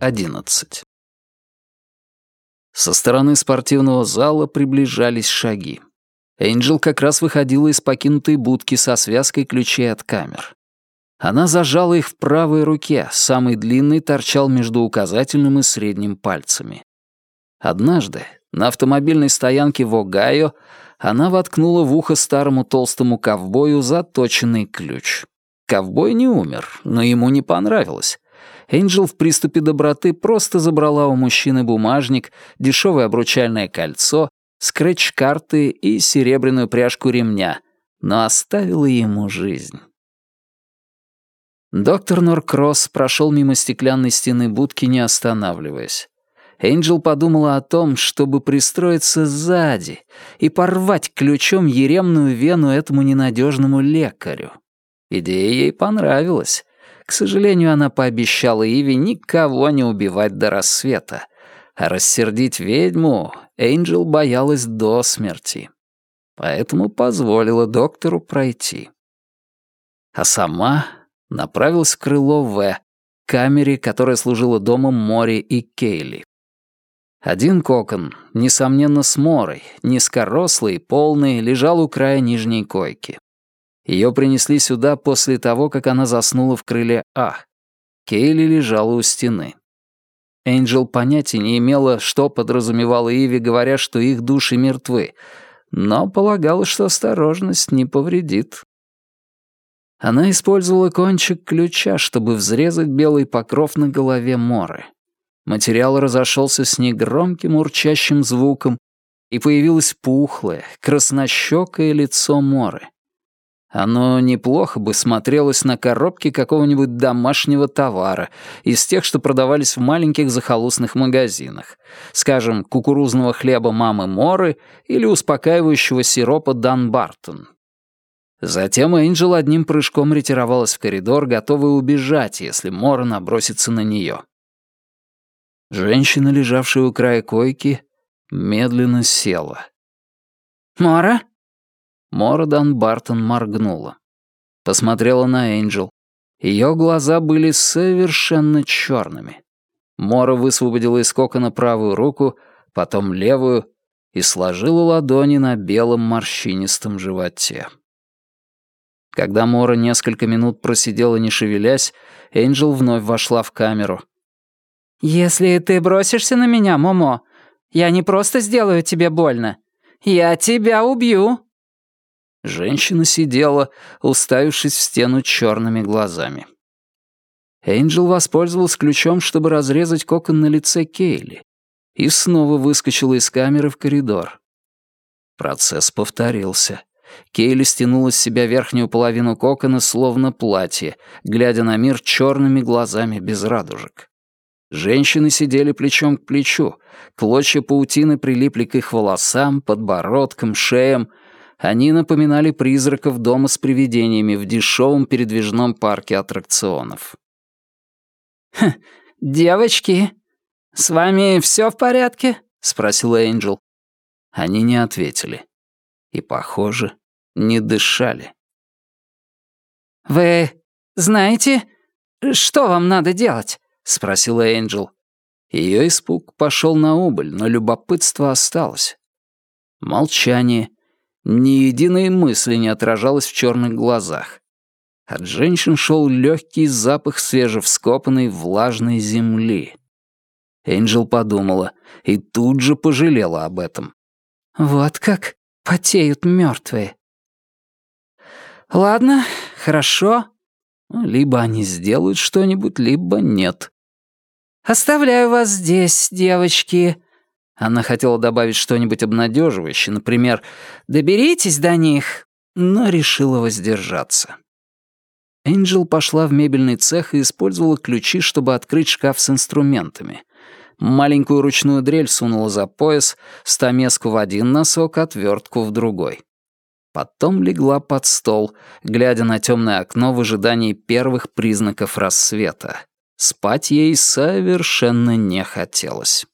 11. Со стороны спортивного зала приближались шаги. Энджел как раз выходила из покинутой будки со связкой ключей от камер. Она зажала их в правой руке, самый длинный торчал между указательным и средним пальцами. Однажды, на автомобильной стоянке в Огайо, она воткнула в ухо старому толстому ковбою заточенный ключ. Ковбой не умер, но ему не понравилось. Энджел в приступе доброты просто забрала у мужчины бумажник, дешевое обручальное кольцо, скретч-карты и серебряную пряжку ремня, но оставила ему жизнь. Доктор Норкросс прошел мимо стеклянной стены будки, не останавливаясь. Энджел подумала о том, чтобы пристроиться сзади и порвать ключом еремную вену этому ненадежному лекарю. Идея ей понравилась. К сожалению, она пообещала Иве никого не убивать до рассвета. А рассердить ведьму Энджел боялась до смерти. Поэтому позволила доктору пройти. А сама направилась в крыло В, камере, которая служила домом Мори и Кейли. Один кокон, несомненно, с Морой, низкорослый полный, лежал у края нижней койки. Ее принесли сюда после того, как она заснула в крыле А. Кейли лежала у стены. Энджел понятия не имела, что подразумевала Иви, говоря, что их души мертвы, но полагала, что осторожность не повредит. Она использовала кончик ключа, чтобы взрезать белый покров на голове Моры. Материал разошелся с негромким урчащим звуком, и появилось пухлое, краснощекое лицо Моры. Оно неплохо бы смотрелось на коробке какого-нибудь домашнего товара, из тех, что продавались в маленьких захолустных магазинах. Скажем, кукурузного хлеба мамы Моры или успокаивающего сиропа Дан Бартон. Затем Энджел одним прыжком ретировалась в коридор, готовая убежать, если Мора набросится на нее. Женщина, лежавшая у края койки, медленно села. «Мора?» Мородан Бартон моргнула. Посмотрела на Энджел. Ее глаза были совершенно черными. Мора высвободила из кокона правую руку, потом левую и сложила ладони на белом морщинистом животе. Когда Мора несколько минут просидела, не шевелясь, Энджел вновь вошла в камеру. «Если ты бросишься на меня, Момо, я не просто сделаю тебе больно. Я тебя убью!» Женщина сидела, уставившись в стену черными глазами. Энджел воспользовался ключом, чтобы разрезать кокон на лице Кейли, и снова выскочила из камеры в коридор. Процесс повторился. Кейли стянула с себя верхнюю половину кокона, словно платье, глядя на мир черными глазами без радужек. Женщины сидели плечом к плечу, клочья паутины прилипли к их волосам, подбородкам, шеям, они напоминали призраков дома с привидениями в дешевом передвижном парке аттракционов. «Хм, девочки, с вами все в порядке?» — спросила Энджел. Они не ответили. И, похоже, не дышали. «Вы знаете, что вам надо делать?» — спросила Энджел. Ее испуг пошел на убыль, но любопытство осталось. Молчание, ни единой мысли не отражалось в черных глазах. От женщин шел легкий запах свежевскопанной влажной земли. Энджел подумала и тут же пожалела об этом. «Вот как потеют мертвые. «Ладно, хорошо. Либо они сделают что-нибудь, либо нет». «Оставляю вас здесь, девочки», она хотела добавить что-нибудь обнадеживающее, например, «Доберитесь до них», но решила воздержаться. Энджел пошла в мебельный цех и использовала ключи, чтобы открыть шкаф с инструментами. Маленькую ручную дрель сунула за пояс, стамеску в один носок, отвертку в другой. Потом легла под стол, глядя на темное окно в ожидании первых признаков рассвета. Спать ей совершенно не хотелось.